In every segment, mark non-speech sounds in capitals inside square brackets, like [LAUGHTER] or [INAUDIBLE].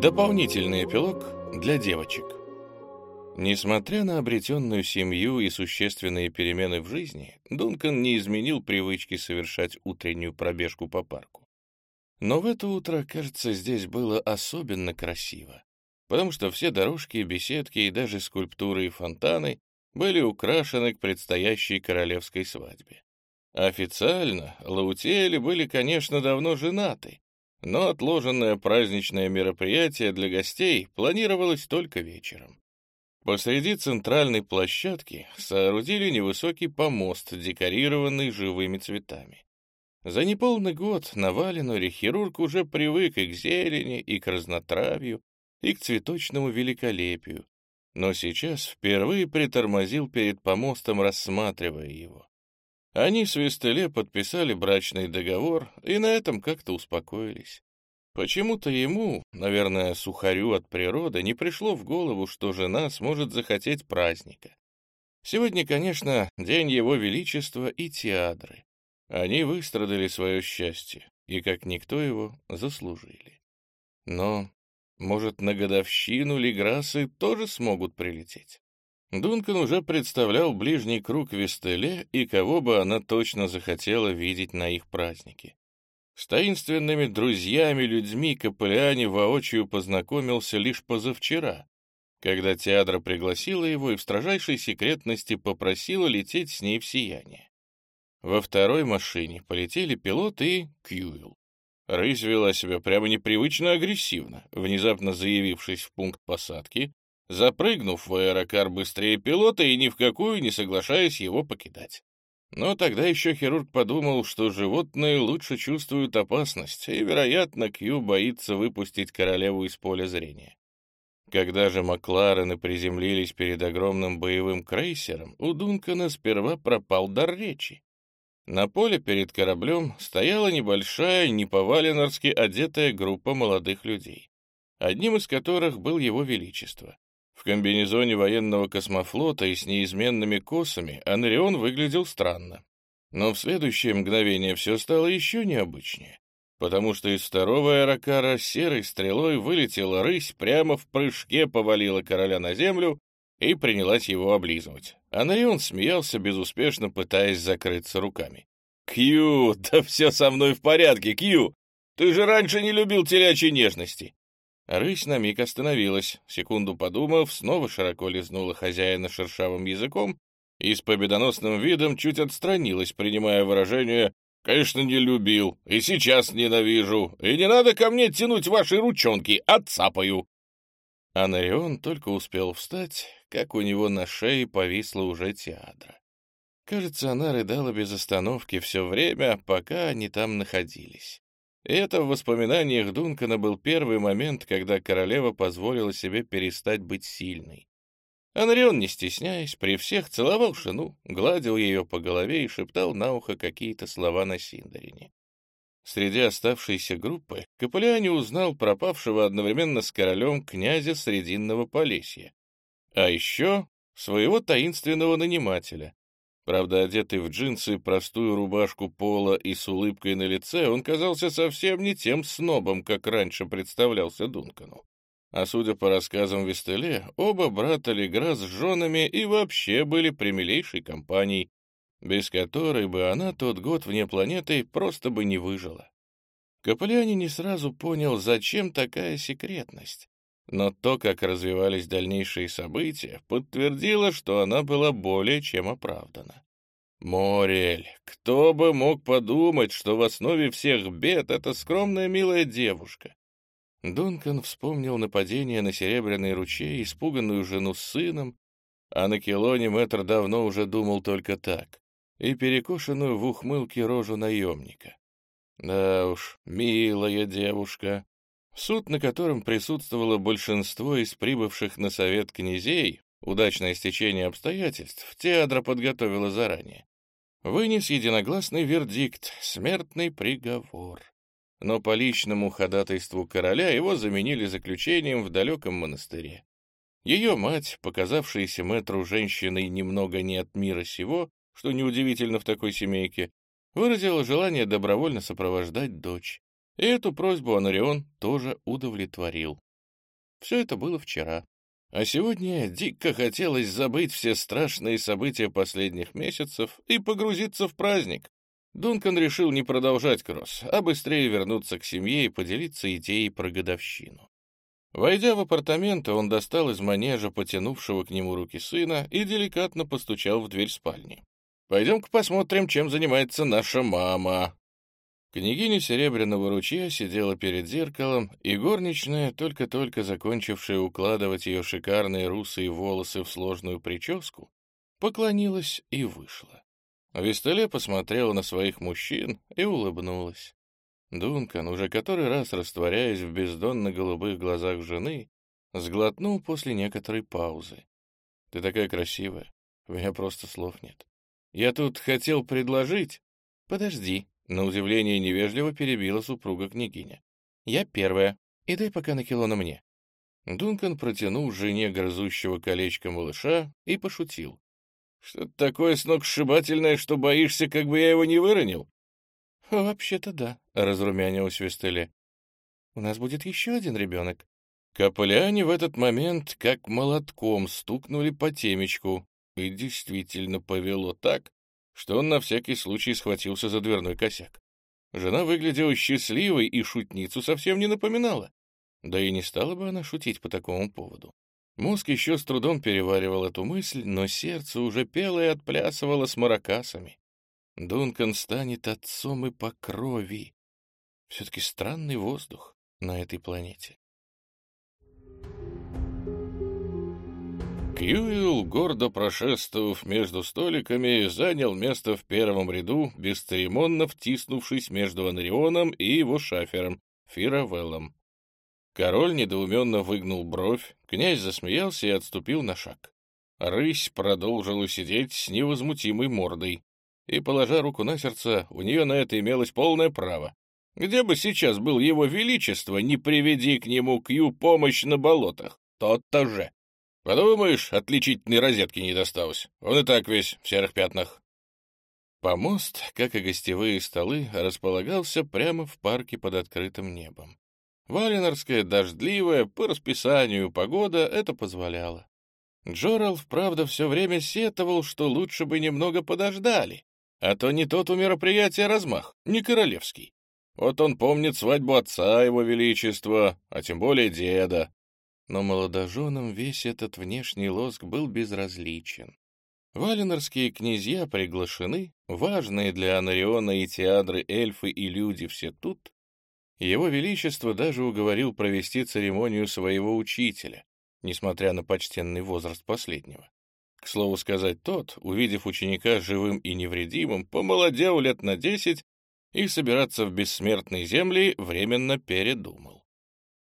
Дополнительный эпилог для девочек. Несмотря на обретенную семью и существенные перемены в жизни, Дункан не изменил привычки совершать утреннюю пробежку по парку. Но в это утро, кажется, здесь было особенно красиво, потому что все дорожки, беседки и даже скульптуры и фонтаны были украшены к предстоящей королевской свадьбе. Официально Лаутели были, конечно, давно женаты, но отложенное праздничное мероприятие для гостей планировалось только вечером. Посреди центральной площадки соорудили невысокий помост, декорированный живыми цветами. За неполный год на Валеноре хирург уже привык и к зелени, и к разнотравью, и к цветочному великолепию, но сейчас впервые притормозил перед помостом, рассматривая его. Они с Вестеле подписали брачный договор и на этом как-то успокоились. Почему-то ему, наверное, сухарю от природы, не пришло в голову, что жена сможет захотеть праздника. Сегодня, конечно, день его величества и театры. Они выстрадали свое счастье и, как никто его, заслужили. Но, может, на годовщину Леграсы тоже смогут прилететь? Дункан уже представлял ближний круг Вестеле и кого бы она точно захотела видеть на их празднике. С таинственными друзьями-людьми Капелляне воочию познакомился лишь позавчера, когда театр пригласила его и в строжайшей секретности попросила лететь с ней в сияние. Во второй машине полетели пилот и Кьюилл. Рысь вела себя прямо непривычно агрессивно, внезапно заявившись в пункт посадки, запрыгнув в аэрокар быстрее пилота и ни в какую не соглашаясь его покидать. Но тогда еще хирург подумал, что животные лучше чувствуют опасность, и, вероятно, Кью боится выпустить королеву из поля зрения. Когда же Макларены приземлились перед огромным боевым крейсером, у Дункана сперва пропал дар речи. На поле перед кораблем стояла небольшая, не по-валенорски одетая группа молодых людей, одним из которых был его величество. В комбинезоне военного космофлота и с неизменными косами Анрион выглядел странно. Но в следующее мгновение все стало еще необычнее, потому что из второго аэрокара серой стрелой вылетела рысь, прямо в прыжке повалила короля на землю и принялась его облизывать. Анрион смеялся, безуспешно пытаясь закрыться руками. «Кью, [LAUGHS] да все со мной в порядке, Кью! Ты же раньше не любил телячьей нежности!» Рысь на миг остановилась, секунду подумав, снова широко лизнула хозяина шершавым языком и с победоносным видом чуть отстранилась, принимая выражение «Конечно, не любил, и сейчас ненавижу, и не надо ко мне тянуть ваши ручонки, отцапаю!» Анарион только успел встать, как у него на шее повисла уже театра. Кажется, она рыдала без остановки все время, пока они там находились. Это в воспоминаниях Дункана был первый момент, когда королева позволила себе перестать быть сильной. Анрион, не стесняясь, при всех целовал жену, гладил ее по голове и шептал на ухо какие-то слова на Синдарине. Среди оставшейся группы Капелляне узнал пропавшего одновременно с королем князя Срединного Полесья, а еще своего таинственного нанимателя, Правда, одетый в джинсы, простую рубашку пола и с улыбкой на лице, он казался совсем не тем снобом, как раньше представлялся Дункану. А судя по рассказам Вестеле, оба брата Легра с женами и вообще были примилейшей компанией, без которой бы она тот год вне планеты просто бы не выжила. Капелляни не сразу понял, зачем такая секретность. Но то, как развивались дальнейшие события, подтвердило, что она была более чем оправдана. Морель, кто бы мог подумать, что в основе всех бед эта скромная милая девушка. Дункан вспомнил нападение на Серебряный ручей, испуганную жену с сыном, а на Келоне мэтр давно уже думал только так, и перекошенную в ухмылке рожу наемника. Да уж, милая девушка, Суд, на котором присутствовало большинство из прибывших на совет князей, удачное стечение обстоятельств, Теадра подготовила заранее. Вынес единогласный вердикт — смертный приговор. Но по личному ходатайству короля его заменили заключением в далеком монастыре. Ее мать, показавшаяся мэтру женщиной немного не от мира сего, что неудивительно в такой семейке, выразила желание добровольно сопровождать дочь. И эту просьбу Анарион тоже удовлетворил. Все это было вчера. А сегодня дико хотелось забыть все страшные события последних месяцев и погрузиться в праздник. Дункан решил не продолжать кросс, а быстрее вернуться к семье и поделиться идеей про годовщину. Войдя в апартаменты, он достал из манежа потянувшего к нему руки сына и деликатно постучал в дверь спальни. «Пойдем-ка посмотрим, чем занимается наша мама», Княгиня Серебряного ручья сидела перед зеркалом, и горничная, только-только закончившая укладывать ее шикарные русые волосы в сложную прическу, поклонилась и вышла. Вистеле посмотрела на своих мужчин и улыбнулась. Дункан, уже который раз растворяясь в бездонно-голубых глазах жены, сглотнул после некоторой паузы. «Ты такая красивая, у меня просто слов нет. Я тут хотел предложить...» «Подожди», на удивление невежливо перебила супруга княгиня. «Я первая. И дай пока на кило на мне». Дункан протянул жене грызущего колечко малыша и пошутил. «Что-то такое сногсшибательное, что боишься, как бы я его не выронил?» «Вообще-то да», — разрумянилась Вестеле. «У нас будет еще один ребенок». Капелляне в этот момент как молотком стукнули по темечку, и действительно повело так, что он на всякий случай схватился за дверной косяк. Жена выглядела счастливой и шутницу совсем не напоминала. Да и не стала бы она шутить по такому поводу. Мозг еще с трудом переваривал эту мысль, но сердце уже пело и отплясывало с маракасами. Дункан станет отцом и по крови. Все-таки странный воздух на этой планете. Кьюилл, гордо прошествовав между столиками, занял место в первом ряду, бесцеремонно втиснувшись между Анрионом и его шафером, Фиравеллом. Король недоуменно выгнул бровь, князь засмеялся и отступил на шаг. Рысь продолжила сидеть с невозмутимой мордой, и, положа руку на сердце, у нее на это имелось полное право. Где бы сейчас был его величество, не приведи к нему Кью помощь на болотах, тот-то же. Подумаешь, отличительной розетки не досталось. Он и так весь в серых пятнах. Помост, как и гостевые столы, располагался прямо в парке под открытым небом. Валенорская дождливая, по расписанию погода это позволяла. Джоралф, правда, все время сетовал, что лучше бы немного подождали, а то не тот у мероприятия размах, не королевский. Вот он помнит свадьбу отца его величества, а тем более деда, но молодоженам весь этот внешний лоск был безразличен. Валенорские князья приглашены, важные для Анариона и театры эльфы и люди все тут. Его Величество даже уговорил провести церемонию своего учителя, несмотря на почтенный возраст последнего. К слову сказать, тот, увидев ученика живым и невредимым, помолодел лет на десять и собираться в бессмертные земли временно передумал.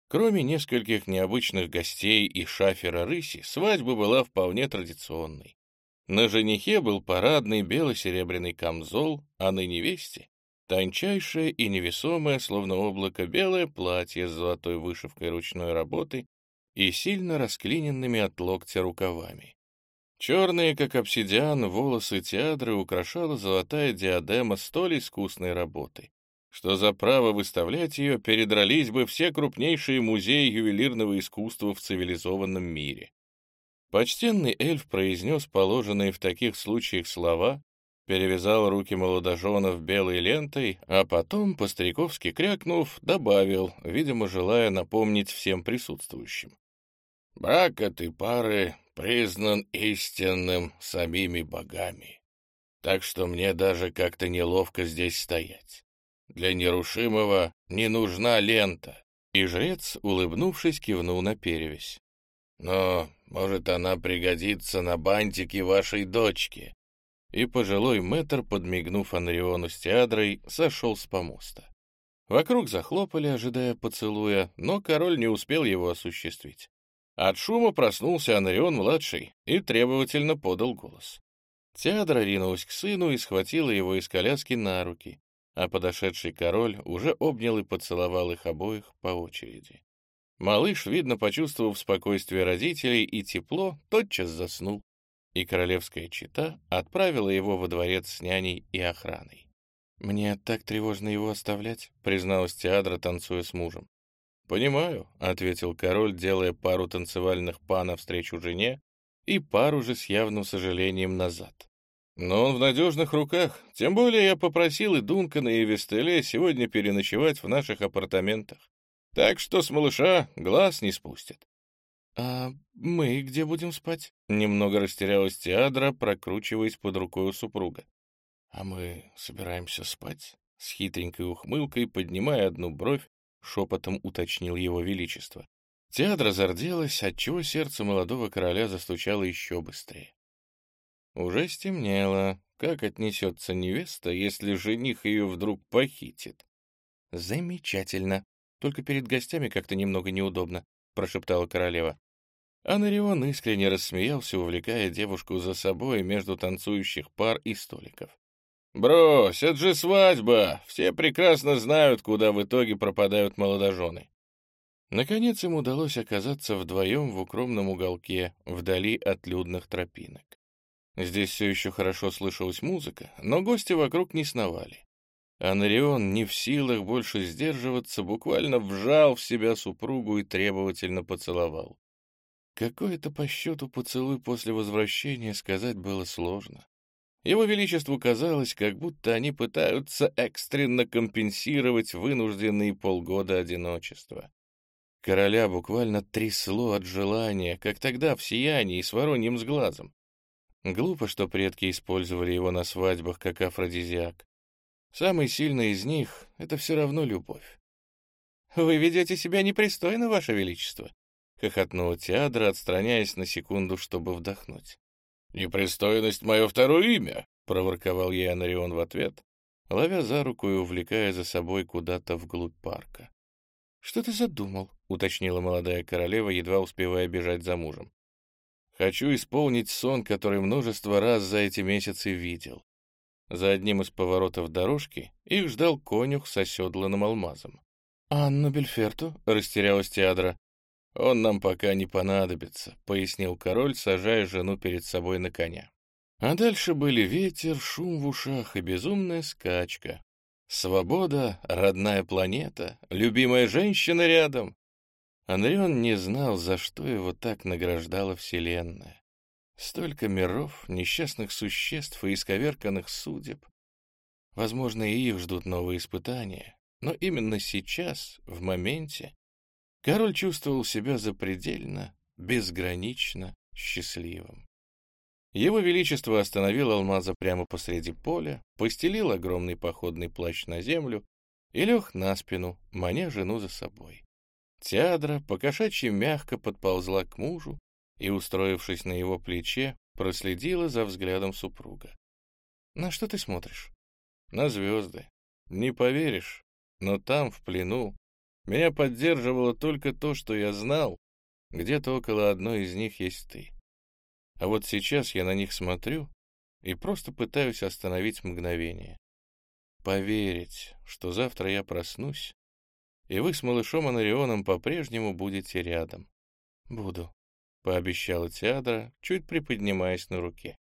Кроме нескольких необычных гостей и шафера рыси, свадьба была вполне традиционной. На женихе был парадный бело-серебряный камзол, а на невесте — тончайшее и невесомое, словно облако, белое платье с золотой вышивкой ручной работы и сильно расклиненными от локтя рукавами. Черные, как обсидиан, волосы театры украшала золотая диадема столь искусной работы, что за право выставлять ее передрались бы все крупнейшие музеи ювелирного искусства в цивилизованном мире. Почтенный эльф произнес положенные в таких случаях слова, перевязал руки молодоженов белой лентой, а потом, по-стариковски крякнув, добавил, видимо, желая напомнить всем присутствующим. «Брак этой пары признан истинным самими богами, так что мне даже как-то неловко здесь стоять. Для нерушимого не нужна лента. И жрец, улыбнувшись, кивнул на перевязь. Но, может, она пригодится на бантике вашей дочки. И пожилой мэтр, подмигнув Анриону с теадрой, сошел с помоста. Вокруг захлопали, ожидая поцелуя, но король не успел его осуществить. От шума проснулся Анрион-младший и требовательно подал голос. Теадра ринулась к сыну и схватила его из коляски на руки а подошедший король уже обнял и поцеловал их обоих по очереди. Малыш, видно, почувствовав спокойствие родителей и тепло, тотчас заснул, и королевская чита отправила его во дворец с няней и охраной. «Мне так тревожно его оставлять», — призналась Теадра, танцуя с мужем. «Понимаю», — ответил король, делая пару танцевальных па навстречу жене и пару же с явным сожалением назад. «Но он в надежных руках, тем более я попросил и Дункана, и Вестеле сегодня переночевать в наших апартаментах. Так что с малыша глаз не спустят». «А мы где будем спать?» Немного растерялась Теадра, прокручиваясь под рукой у супруга. «А мы собираемся спать?» С хитренькой ухмылкой, поднимая одну бровь, шепотом уточнил его величество. Театра зарделась, отчего сердце молодого короля застучало еще быстрее. Уже стемнело. Как отнесется невеста, если жених ее вдруг похитит? Замечательно. Только перед гостями как-то немного неудобно, прошептала королева. Анарион искренне рассмеялся, увлекая девушку за собой между танцующих пар и столиков. «Брось, это же свадьба! Все прекрасно знают, куда в итоге пропадают молодожены». Наконец им удалось оказаться вдвоем в укромном уголке, вдали от людных тропинок. Здесь все еще хорошо слышалась музыка, но гости вокруг не сновали. Анарион, не в силах больше сдерживаться, буквально вжал в себя супругу и требовательно поцеловал. Какой-то по счету поцелуй после возвращения сказать было сложно. Его Величеству казалось, как будто они пытаются экстренно компенсировать вынужденные полгода одиночества. Короля буквально трясло от желания, как тогда в сиянии с вороньим сглазом. Глупо, что предки использовали его на свадьбах как афродизиак. Самый сильный из них — это все равно любовь. «Вы ведете себя непристойно, Ваше Величество», — хохотнула Теадра, отстраняясь на секунду, чтобы вдохнуть. «Непристойность — мое второе имя», — проворковал ей Анарион в ответ, ловя за руку и увлекая за собой куда-то вглубь парка. «Что ты задумал?» — уточнила молодая королева, едва успевая бежать за мужем. «Хочу исполнить сон, который множество раз за эти месяцы видел». За одним из поворотов дорожки их ждал конюх с оседланным алмазом. «Анну Бельферту?» — растерялась Теадра. «Он нам пока не понадобится», — пояснил король, сажая жену перед собой на коня. А дальше были ветер, шум в ушах и безумная скачка. Свобода, родная планета, любимая женщина рядом. Анрион не знал, за что его так награждала Вселенная. Столько миров, несчастных существ и исковерканных судеб. Возможно, и их ждут новые испытания, но именно сейчас, в моменте, Король чувствовал себя запредельно, безгранично счастливым. Его Величество остановил алмаза прямо посреди поля, постелил огромный походный плащ на землю и лег на спину, маня жену за собой. Теадра покошачьи мягко подползла к мужу и, устроившись на его плече, проследила за взглядом супруга. «На что ты смотришь?» «На звезды. Не поверишь, но там, в плену, меня поддерживало только то, что я знал, где-то около одной из них есть ты. А вот сейчас я на них смотрю и просто пытаюсь остановить мгновение. Поверить, что завтра я проснусь, и вы с малышом Анарионом по-прежнему будете рядом. Буду, — пообещала Теадра, чуть приподнимаясь на руке.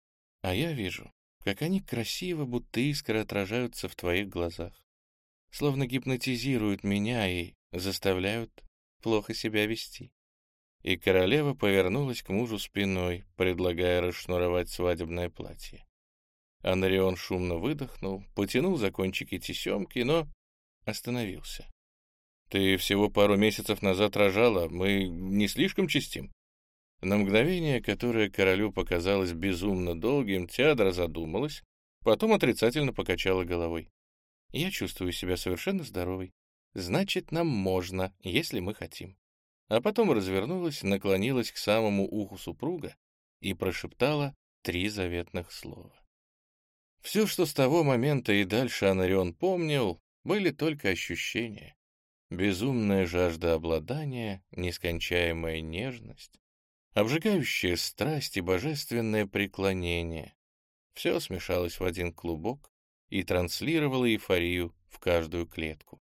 А я вижу, как они красиво, будто искры отражаются в твоих глазах. Словно гипнотизируют меня и заставляют плохо себя вести. И королева повернулась к мужу спиной, предлагая расшнуровать свадебное платье. Анарион шумно выдохнул, потянул за кончики тесемки, но остановился. «Ты всего пару месяцев назад рожала, мы не слишком чистим?» На мгновение, которое королю показалось безумно долгим, Теадра задумалась, потом отрицательно покачала головой. «Я чувствую себя совершенно здоровой. Значит, нам можно, если мы хотим. А потом развернулась, наклонилась к самому уху супруга и прошептала три заветных слова. Все, что с того момента и дальше Анарион помнил, были только ощущения. Безумная жажда обладания, нескончаемая нежность, обжигающая страсть и божественное преклонение. Все смешалось в один клубок и транслировало эйфорию в каждую клетку.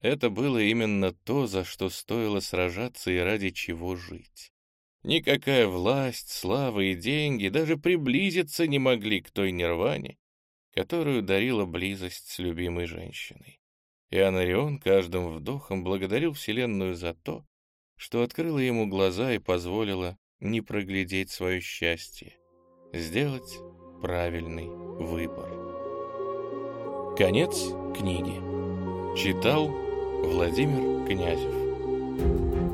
Это было именно то, за что стоило сражаться и ради чего жить. Никакая власть, слава и деньги даже приблизиться не могли к той нирване, которую дарила близость с любимой женщиной. И Анарион каждым вдохом благодарил Вселенную за то, что открыла ему глаза и позволила не проглядеть свое счастье, сделать правильный выбор. Конец книги. Читал Владимир Князев.